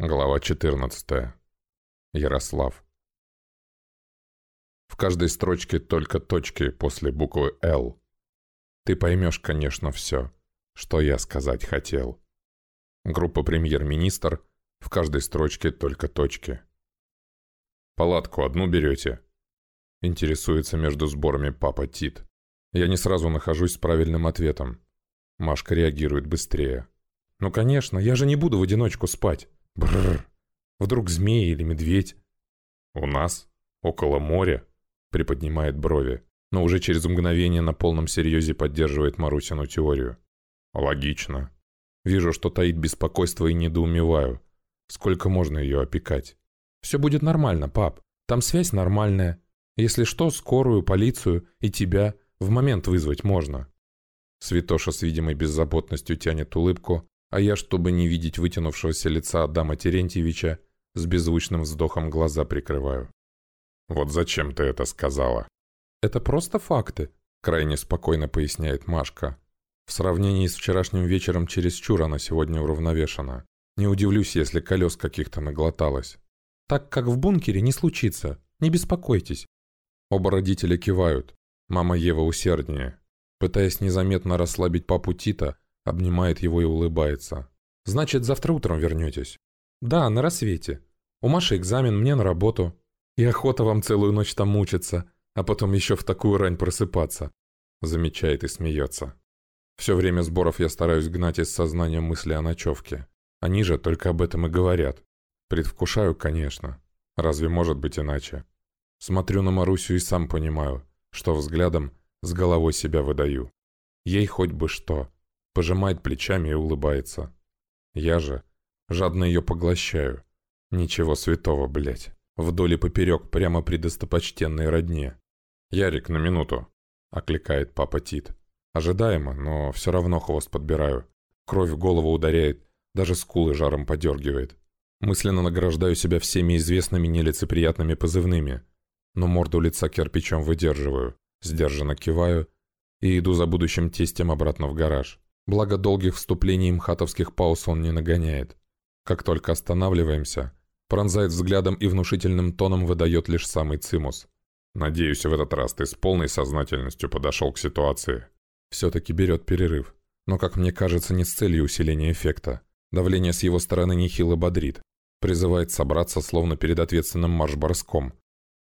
Глава 14. Ярослав. В каждой строчке только точки после буквы «Л». Ты поймешь, конечно, все, что я сказать хотел. Группа «Премьер-министр» в каждой строчке только точки. «Палатку одну берете?» Интересуется между сборами папа Тит. Я не сразу нахожусь с правильным ответом. Машка реагирует быстрее. «Ну, конечно, я же не буду в одиночку спать. Бррр. Вдруг змея или медведь? У нас? Около моря? Приподнимает брови, но уже через мгновение на полном серьезе поддерживает Марусину теорию. Логично. Вижу, что таит беспокойство и недоумеваю. Сколько можно ее опекать? Все будет нормально, пап. Там связь нормальная. Если что, скорую, полицию и тебя в момент вызвать можно. Святоша с видимой беззаботностью тянет улыбку, а я, чтобы не видеть вытянувшегося лица Адама Терентьевича, с беззвучным вздохом глаза прикрываю. «Вот зачем ты это сказала?» «Это просто факты», — крайне спокойно поясняет Машка. В сравнении с вчерашним вечером чересчур она сегодня уравновешена. Не удивлюсь, если колес каких-то наглоталось. «Так как в бункере не случится, не беспокойтесь». Оба родителя кивают. Мама Ева усерднее. Пытаясь незаметно расслабить папу Тита, Обнимает его и улыбается. «Значит, завтра утром вернетесь?» «Да, на рассвете. У Маши экзамен, мне на работу. И охота вам целую ночь там мучиться, а потом еще в такую рань просыпаться», замечает и смеется. Все время сборов я стараюсь гнать из сознания мысли о ночевке. Они же только об этом и говорят. Предвкушаю, конечно. Разве может быть иначе? Смотрю на Марусю и сам понимаю, что взглядом с головой себя выдаю. Ей хоть бы что пожимает плечами и улыбается. Я же жадно ее поглощаю. Ничего святого, блядь. Вдоль и поперек, прямо при достопочтенной родне. «Ярик, на минуту!» — окликает папа Тит. Ожидаемо, но все равно хвост подбираю. Кровь в голову ударяет, даже скулы жаром подергивает. Мысленно награждаю себя всеми известными нелицеприятными позывными, но морду лица кирпичом выдерживаю, сдержанно киваю и иду за будущим тестем обратно в гараж. Благо долгих вступлений мхатовских пауз он не нагоняет. Как только останавливаемся, пронзает взглядом и внушительным тоном выдает лишь самый цимус. «Надеюсь, в этот раз ты с полной сознательностью подошел к ситуации». Все-таки берет перерыв. Но, как мне кажется, не с целью усиления эффекта. Давление с его стороны нехило бодрит. Призывает собраться, словно перед ответственным марш-борском.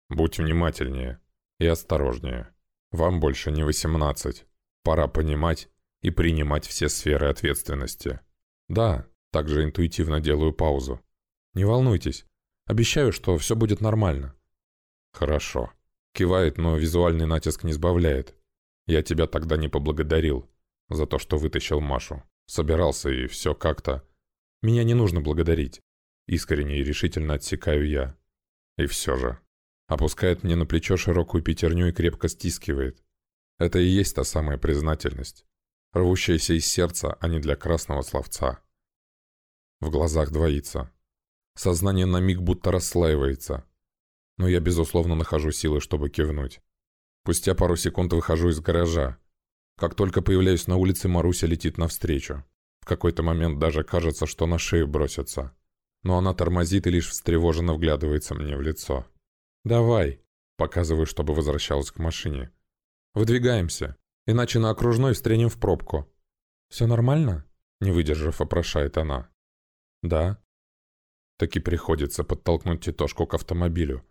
«Будь внимательнее и осторожнее. Вам больше не восемнадцать. Пора понимать, и принимать все сферы ответственности. Да, также интуитивно делаю паузу. Не волнуйтесь. Обещаю, что все будет нормально. Хорошо. Кивает, но визуальный натиск не сбавляет. Я тебя тогда не поблагодарил за то, что вытащил Машу. Собирался и все как-то. Меня не нужно благодарить. Искренне и решительно отсекаю я. И все же. Опускает мне на плечо широкую пятерню и крепко стискивает. Это и есть та самая признательность рвущаяся из сердца, а не для красного словца. В глазах двоится. Сознание на миг будто расслаивается. Но я, безусловно, нахожу силы, чтобы кивнуть. Спустя пару секунд выхожу из гаража. Как только появляюсь на улице, Маруся летит навстречу. В какой-то момент даже кажется, что на шею бросится. Но она тормозит и лишь встревоженно вглядывается мне в лицо. «Давай», — показываю, чтобы возвращалась к машине. «Выдвигаемся». Иначе на окружной встрянем в пробку. «Все нормально?» — не выдержав, опрошает она. «Да». Таки приходится подтолкнуть Титошку к автомобилю.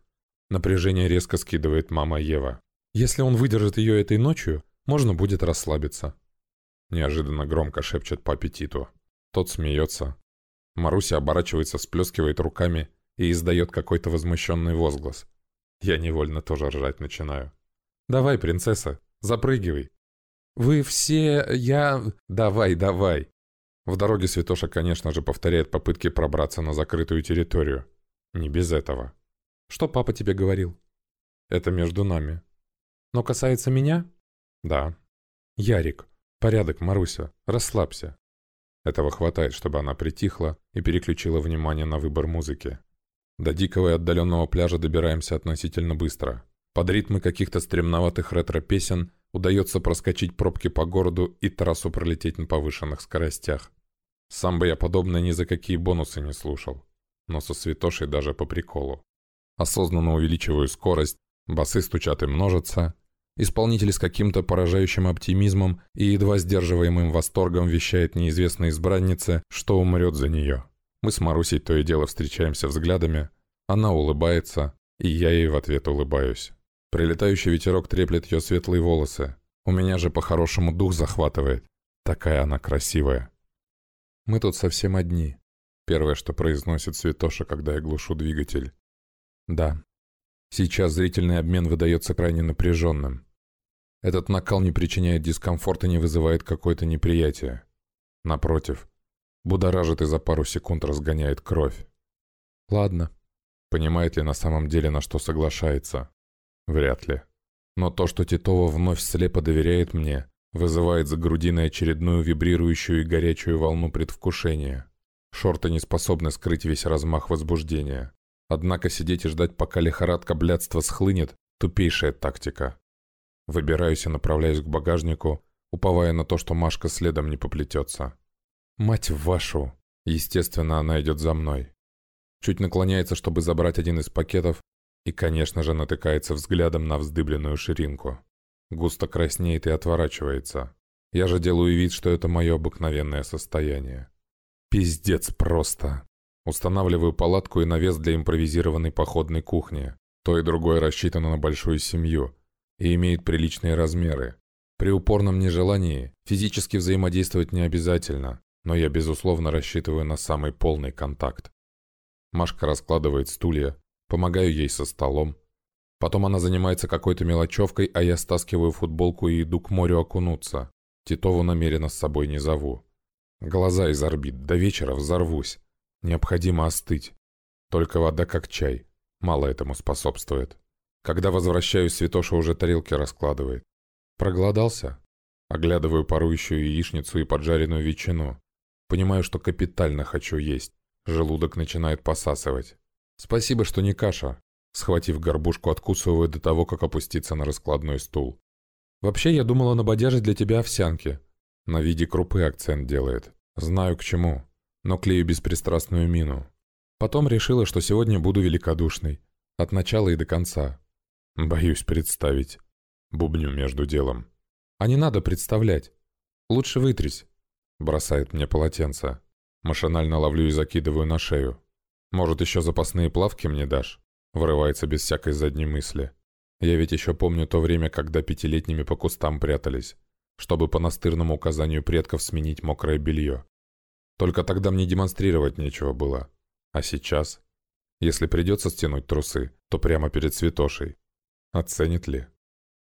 Напряжение резко скидывает мама Ева. «Если он выдержит ее этой ночью, можно будет расслабиться». Неожиданно громко шепчет по аппетиту. Тот смеется. Маруся оборачивается, сплескивает руками и издает какой-то возмущенный возглас. Я невольно тоже ржать начинаю. «Давай, принцесса, запрыгивай, «Вы все... я... давай, давай!» В дороге Святоша, конечно же, повторяет попытки пробраться на закрытую территорию. Не без этого. «Что папа тебе говорил?» «Это между нами». «Но касается меня?» «Да». «Ярик, порядок, Маруся, расслабься». Этого хватает, чтобы она притихла и переключила внимание на выбор музыки. До дикого и отдаленного пляжа добираемся относительно быстро. Под ритмы каких-то стремноватых ретро-песен удается проскочить пробки по городу и трассу пролететь на повышенных скоростях. Сам бы я подобное ни за какие бонусы не слушал. но со святошей даже по приколу. Осознанно увеличиваю скорость, басы стучат и множатся. Исполнитель с каким-то поражающим оптимизмом и едва сдерживаемым восторгом вещает неизвестной избраннице, что умрет за нее. Мы с Марусей то и дело встречаемся взглядами. Она улыбается, и я ей в ответ улыбаюсь. Прилетающий ветерок треплет ее светлые волосы. У меня же по-хорошему дух захватывает. Такая она красивая. Мы тут совсем одни. Первое, что произносит Святоша, когда я глушу двигатель. Да. Сейчас зрительный обмен выдается крайне напряженным. Этот накал не причиняет дискомфорта и не вызывает какое-то неприятие. Напротив, будоражит и за пару секунд разгоняет кровь. Ладно. Понимает ли на самом деле, на что соглашается? Вряд ли. Но то, что Титова вновь слепо доверяет мне, вызывает за грудиной очередную вибрирующую и горячую волну предвкушения. Шорты не способны скрыть весь размах возбуждения. Однако сидеть и ждать, пока лихорадка блядства схлынет – тупейшая тактика. Выбираюсь и направляюсь к багажнику, уповая на то, что Машка следом не поплетется. Мать вашу! Естественно, она идет за мной. Чуть наклоняется, чтобы забрать один из пакетов, и, конечно же, натыкается взглядом на вздыбленную ширинку. Густо краснеет и отворачивается. Я же делаю вид, что это мое обыкновенное состояние. Пиздец просто. Устанавливаю палатку и навес для импровизированной походной кухни. То и другое рассчитано на большую семью и имеет приличные размеры. При упорном нежелании физически взаимодействовать не обязательно, но я безусловно рассчитываю на самый полный контакт. Машка раскладывает стулья, помогаю ей со столом. Потом она занимается какой-то мелочевкой, а я стаскиваю футболку и иду к морю окунуться. Титову намеренно с собой не зову. Глаза из орбит, до вечера взорвусь. Необходимо остыть. Только вода как чай. Мало этому способствует. Когда возвращаюсь, Святоша уже тарелки раскладывает. Проголодался? Оглядываю парующую яичницу и поджаренную ветчину. Понимаю, что капитально хочу есть. Желудок начинает посасывать. Спасибо, что не каша. Схватив горбушку, откусываю до того, как опуститься на раскладной стул. Вообще, я думала набодяжить для тебя овсянки. На виде крупы акцент делает. Знаю к чему, но клею беспристрастную мину. Потом решила, что сегодня буду великодушной. От начала и до конца. Боюсь представить. Бубню между делом. А не надо представлять. Лучше вытрись. Бросает мне полотенце. Машинально ловлю и закидываю на шею. Может, еще запасные плавки мне дашь? Вырывается без всякой задней мысли. Я ведь еще помню то время, когда пятилетними по кустам прятались чтобы по настырному указанию предков сменить мокрое белье. Только тогда мне демонстрировать нечего было. А сейчас? Если придется стянуть трусы, то прямо перед святошей. Оценит ли?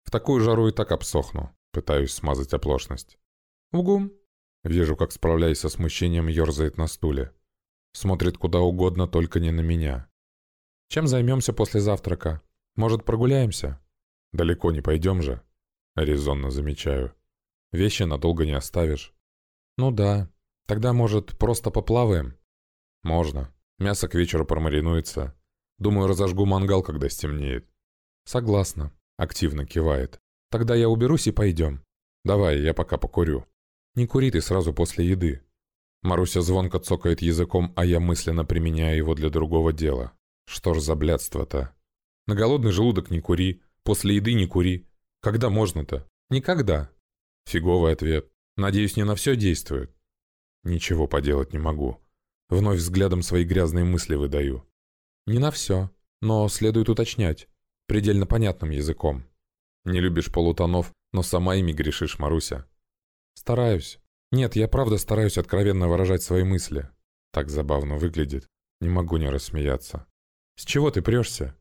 В такую жару и так обсохну. Пытаюсь смазать оплошность. Угу. Вижу, как, справляясь со смущением, ерзает на стуле. Смотрит куда угодно, только не на меня. Чем займемся после завтрака? Может, прогуляемся? Далеко не пойдем же. Резонно замечаю. Вещи надолго не оставишь. Ну да. Тогда, может, просто поплаваем? Можно. Мясо к вечеру промаринуется. Думаю, разожгу мангал, когда стемнеет. Согласна. Активно кивает. Тогда я уберусь и пойдем. Давай, я пока покурю. Не кури ты сразу после еды. Маруся звонко цокает языком, а я мысленно применяю его для другого дела. Что ж за блядство-то? На голодный желудок не кури, после еды не кури. Когда можно-то? Никогда. Фиговый ответ. Надеюсь, не на все действует. Ничего поделать не могу. Вновь взглядом свои грязные мысли выдаю. Не на все, но следует уточнять. Предельно понятным языком. Не любишь полутонов, но сама ими грешишь, Маруся. Стараюсь. Нет, я правда стараюсь откровенно выражать свои мысли. Так забавно выглядит. Не могу не рассмеяться. С чего ты прешься?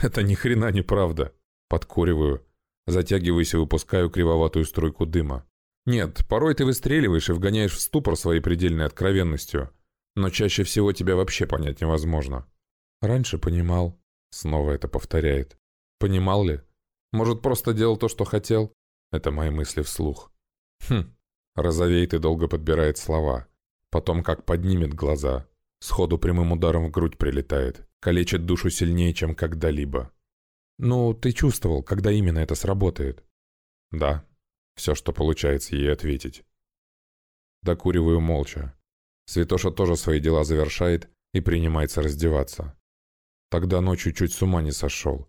Это ни хрена не правда. Подкуриваю, Затягиваюсь и выпускаю кривоватую струйку дыма. Нет, порой ты выстреливаешь и вгоняешь в ступор своей предельной откровенностью, но чаще всего тебя вообще понять невозможно. Раньше понимал. Снова это повторяет. Понимал ли? Может, просто делал то, что хотел? Это мои мысли вслух. Хм. Розовеет и долго подбирает слова. Потом как поднимет глаза. Сходу прямым ударом в грудь прилетает. Калечит душу сильнее, чем когда-либо. «Ну, ты чувствовал, когда именно это сработает?» «Да». Все, что получается ей ответить. Докуриваю молча. Святоша тоже свои дела завершает и принимается раздеваться. Тогда ночью чуть с ума не сошел.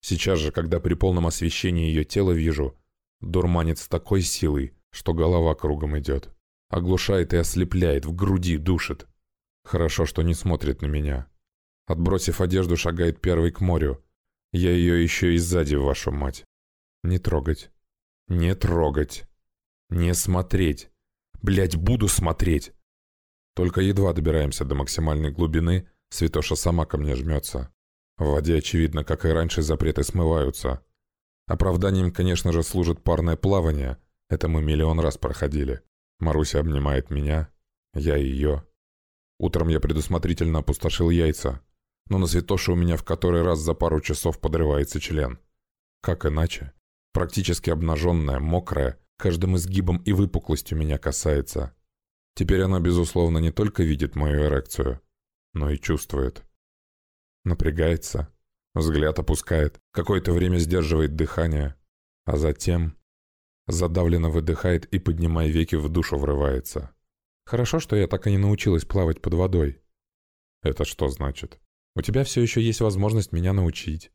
Сейчас же, когда при полном освещении ее тела вижу, дурманит с такой силой, что голова кругом идет. Оглушает и ослепляет, в груди душит. Хорошо, что не смотрит на меня. Отбросив одежду, шагает первый к морю. Я ее еще и сзади, вашу мать. Не трогать. Не трогать. Не смотреть. Блять, буду смотреть. Только едва добираемся до максимальной глубины, Святоша сама ко мне жмется. В воде, очевидно, как и раньше, запреты смываются. Оправданием, конечно же, служит парное плавание. Это мы миллион раз проходили. Маруся обнимает меня, я ее. Утром я предусмотрительно опустошил яйца, но на Святоше у меня в который раз за пару часов подрывается член. Как иначе? Практически обнаженная, мокрая, каждым изгибом и выпуклостью меня касается. Теперь она, безусловно, не только видит мою эрекцию, но и чувствует. Напрягается, взгляд опускает, какое-то время сдерживает дыхание, а затем задавленно выдыхает и, поднимая веки, в душу врывается. Хорошо, что я так и не научилась плавать под водой. Это что значит? У тебя все еще есть возможность меня научить.